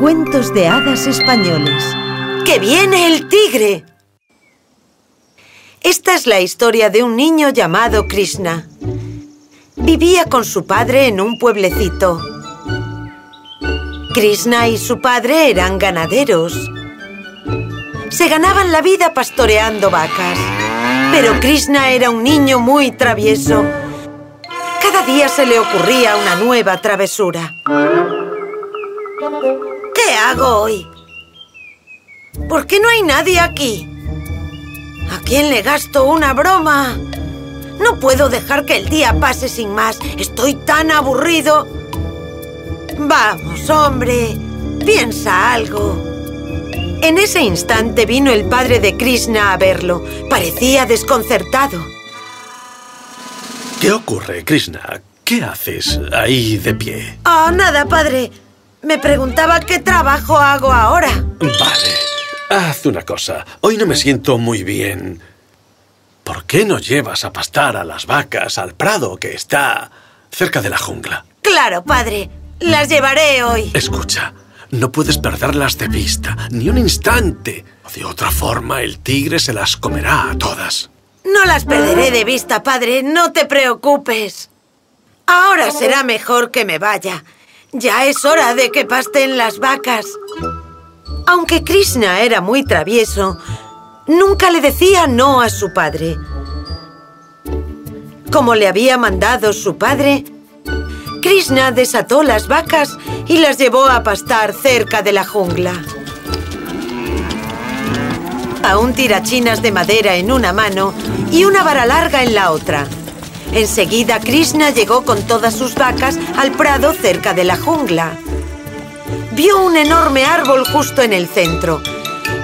Cuentos de hadas españoles. ¡Que viene el tigre! Esta es la historia de un niño llamado Krishna. Vivía con su padre en un pueblecito. Krishna y su padre eran ganaderos. Se ganaban la vida pastoreando vacas. Pero Krishna era un niño muy travieso. Cada día se le ocurría una nueva travesura. ¿Qué hago hoy? ¿Por qué no hay nadie aquí? ¿A quién le gasto una broma? No puedo dejar que el día pase sin más. Estoy tan aburrido. Vamos, hombre. Piensa algo. En ese instante vino el padre de Krishna a verlo. Parecía desconcertado. ¿Qué ocurre, Krishna? ¿Qué haces ahí de pie? Oh, nada, padre. Me preguntaba qué trabajo hago ahora. Vale. Haz una cosa. Hoy no me siento muy bien. ¿Por qué no llevas a pastar a las vacas al prado que está cerca de la jungla? Claro, padre. Las llevaré hoy. Escucha, no puedes perderlas de vista, ni un instante. De otra forma, el tigre se las comerá a todas. No las perderé de vista, padre. No te preocupes. Ahora será mejor que me vaya. Ya es hora de que pasten las vacas. Aunque Krishna era muy travieso, nunca le decía no a su padre. Como le había mandado su padre, Krishna desató las vacas y las llevó a pastar cerca de la jungla. Aún tirachinas de madera en una mano y una vara larga en la otra. Enseguida Krishna llegó con todas sus vacas al prado cerca de la jungla. Vio un enorme árbol justo en el centro.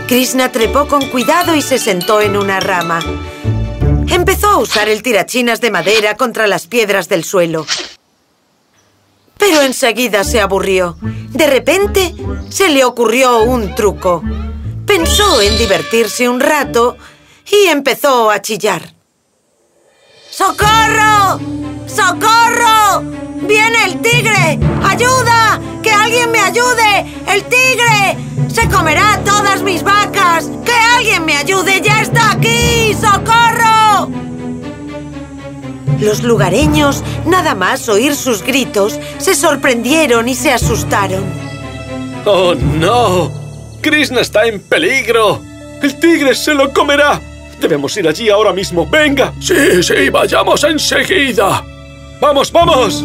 Krishna trepó con cuidado y se sentó en una rama. Empezó a usar el tirachinas de madera contra las piedras del suelo. Pero enseguida se aburrió. De repente, se le ocurrió un truco. Pensó en divertirse un rato y empezó a chillar. ¡Socorro! ¡Socorro! ¡Viene el tigre! ¡Ayuda! ¡Que alguien me ayude! ¡El tigre! ¡Se comerá todas mis vacas! ¡Que alguien me ayude! ¡Ya está aquí! ¡Socorro! Los lugareños, nada más oír sus gritos, se sorprendieron y se asustaron. ¡Oh, no! ¡Krishna está en peligro! ¡El tigre se lo comerá! Debemos ir allí ahora mismo. ¡Venga! Sí, sí, vayamos enseguida. ¡Vamos, vamos!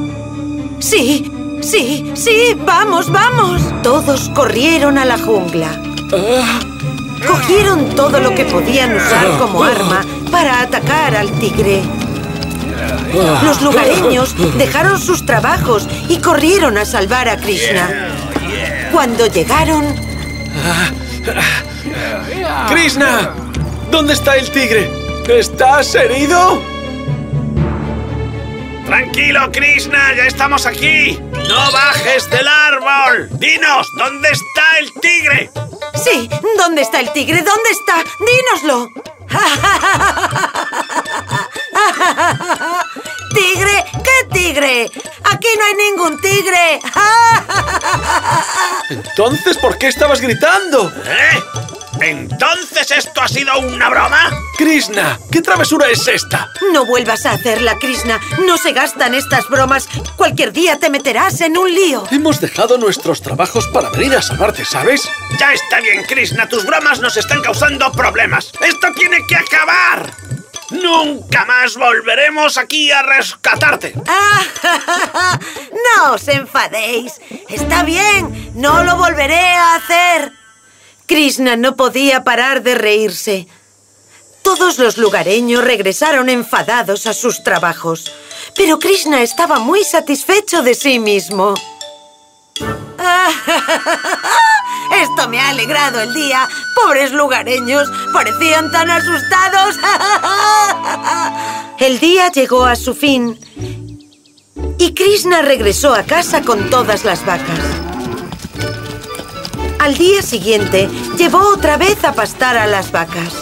Sí, sí, sí, vamos, vamos. Todos corrieron a la jungla. Ah, Cogieron todo lo que podían usar como arma para atacar al tigre. Los lugareños dejaron sus trabajos y corrieron a salvar a Krishna. Cuando llegaron, ¡Krishna! ¿Dónde está el tigre? ¿Estás herido? Tranquilo, Krishna, ya estamos aquí. No bajes del árbol. Dinos, ¿dónde está el tigre? sí, ¿dónde está el tigre? ¿Dónde está? Dínoslo. ¿Tigre? ¿Qué tigre? Aquí no hay ningún tigre. Entonces, ¿por qué estabas gritando? ¿Eh? ¿Entonces esto ha sido una broma? Krishna, ¿qué travesura es esta? No vuelvas a hacerla, Krishna. No se gastan estas bromas. Cualquier día te meterás en un lío. Hemos dejado nuestros trabajos para venir a salvarte, ¿sabes? Ya está bien, Krishna, tus bromas nos están causando problemas. Esto tiene que acabar. Nunca más volveremos aquí a rescatarte. Ah, no os enfadéis. Está bien, no lo volveré a hacer. Krishna no podía parar de reírse. Todos los lugareños regresaron enfadados a sus trabajos, pero Krishna estaba muy satisfecho de sí mismo. Esto me ha alegrado el día. Pobres lugareños, parecían tan asustados. El día llegó a su fin y Krishna regresó a casa con todas las vacas. Al día siguiente, llevó otra vez a pastar a las vacas.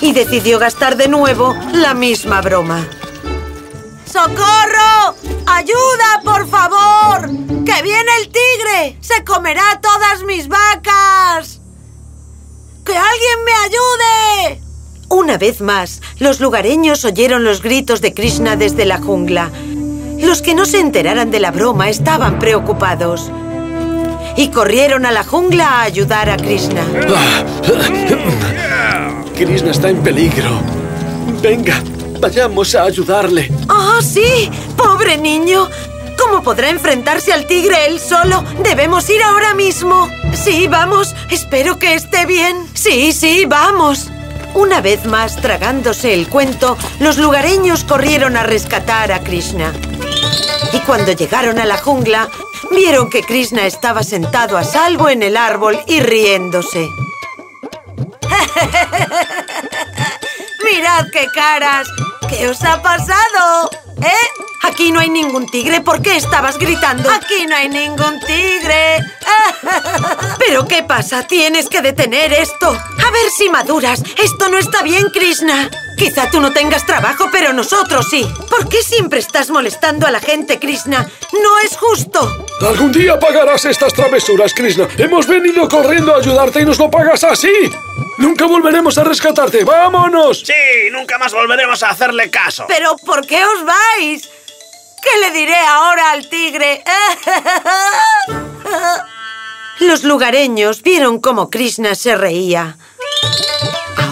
Y decidió gastar de nuevo la misma broma. ¡Socorro! ¡Ayuda, por favor! ¡Que viene el tigre! ¡Se comerá todas mis vacas! ¡Que alguien me ayude! Una vez más, los lugareños oyeron los gritos de Krishna desde la jungla. Los que no se enteraran de la broma estaban preocupados. Y corrieron a la jungla a ayudar a Krishna. Krishna está en peligro. Venga, vayamos a ayudarle. ¡Ah, sí! ¡Pobre niño! ¿Cómo podrá enfrentarse al tigre él solo? Debemos ir ahora mismo. Sí, vamos. Espero que esté bien. Sí, sí, vamos. Una vez más, tragándose el cuento, los lugareños corrieron a rescatar a Krishna. Y cuando llegaron a la jungla, vieron que Krishna estaba sentado a salvo en el árbol y riéndose. ¡Mirad qué caras! ¿Qué os ha pasado? ¿Eh? Aquí no hay ningún tigre. ¿Por qué estabas gritando? Aquí no hay ningún tigre. ¿Pero qué pasa? Tienes que detener esto. A ver si maduras. Esto no está bien, Krishna. Quizá tú no tengas trabajo, pero nosotros sí. ¿Por qué siempre estás molestando a la gente, Krishna? No es justo. Algún día pagarás estas travesuras, Krishna. Hemos venido corriendo a ayudarte y nos lo pagas así. Nunca volveremos a rescatarte. ¡Vámonos! Sí, nunca más volveremos a hacerle caso. ¿Pero por qué os vais? ¿Qué le diré ahora al tigre? Los lugareños vieron cómo Krishna se reía.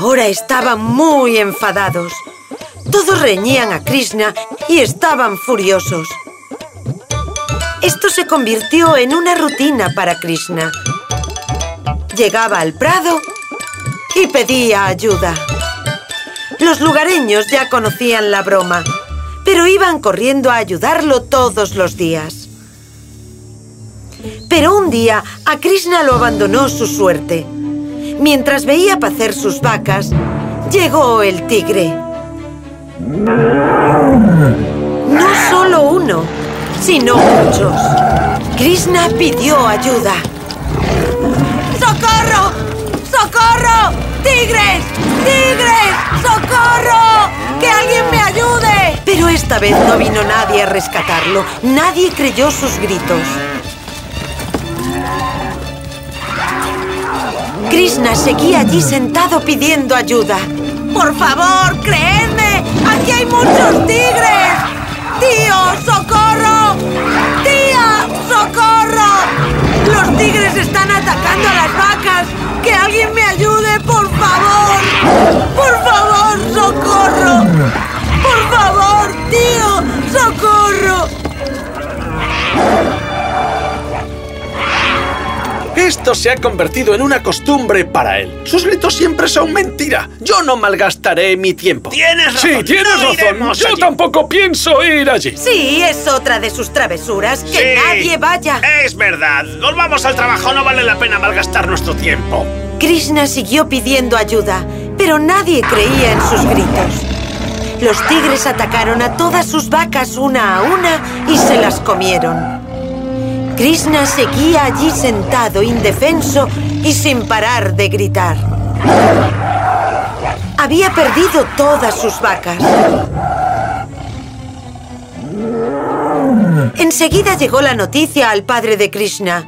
Ahora estaban muy enfadados. Todos reñían a Krishna y estaban furiosos. Esto se convirtió en una rutina para Krishna. Llegaba al prado y pedía ayuda. Los lugareños ya conocían la broma, pero iban corriendo a ayudarlo todos los días. Pero un día a Krishna lo abandonó su suerte. Mientras veía pacer sus vacas, llegó el tigre. No solo uno, sino muchos. Krishna pidió ayuda. ¡Socorro! ¡Socorro! ¡Tigres! ¡Tigres! ¡Socorro! ¡Que alguien me ayude! Pero esta vez no vino nadie a rescatarlo. Nadie creyó sus gritos. Krishna seguía allí sentado pidiendo ayuda. ¡Por favor, creedme! ¡Aquí hay muchos tigres! ¡Tío, socorro! ¡Tía, socorro! ¡Los tigres están atacando a las vacas! ¡Que alguien me ayude, por favor! ¡Por favor, socorro! ¡Por favor, tío, socorro! Esto se ha convertido en una costumbre para él. Sus gritos siempre son mentira. Yo no malgastaré mi tiempo. Tienes razón. Sí, tienes No razón. Yo allí. tampoco pienso ir allí. Sí, es otra de sus travesuras. ¡Que nadie vaya! Es verdad. Volvamos al trabajo. No vale la pena malgastar nuestro tiempo. Krishna siguió pidiendo ayuda, pero nadie creía en sus gritos. Los tigres atacaron a todas sus vacas una a una y se las comieron. Krishna seguía allí sentado, indefenso y sin parar de gritar. Había perdido todas sus vacas. Enseguida llegó la noticia al padre de Krishna.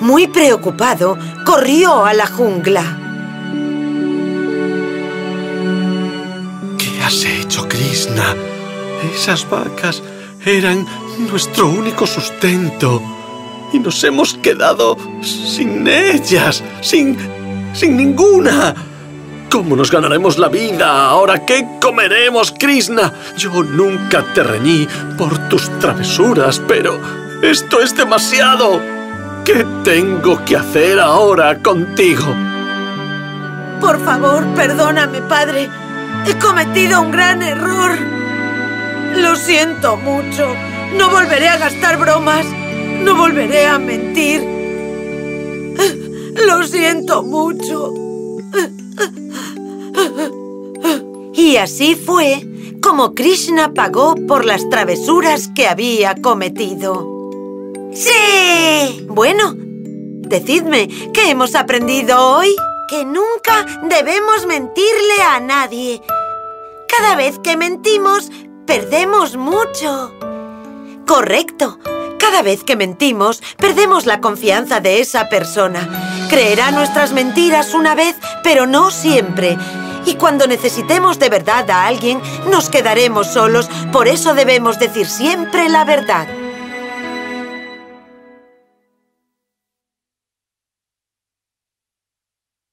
Muy preocupado, corrió a la jungla. ¿Qué has hecho, Krishna? Esas vacas eran nuestro único sustento. Y nos hemos quedado sin ellas, sin... sin ninguna. ¿Cómo nos ganaremos la vida? ¿Ahora qué comeremos, Krishna? Yo nunca te reñí por tus travesuras, pero esto es demasiado. ¿Qué tengo que hacer ahora contigo? Por favor, perdóname, padre. He cometido un gran error. Lo siento mucho. No volveré a gastar bromas. No volveré a mentir. Lo siento mucho. Y así fue como Krishna pagó por las travesuras que había cometido. ¡Sí! Bueno, decidme, ¿qué hemos aprendido hoy? Que nunca debemos mentirle a nadie. Cada vez que mentimos, perdemos mucho. Correcto. Cada vez que mentimos, perdemos la confianza de esa persona. Creerá nuestras mentiras una vez, pero no siempre. Y cuando necesitemos de verdad a alguien, nos quedaremos solos. Por eso debemos decir siempre la verdad.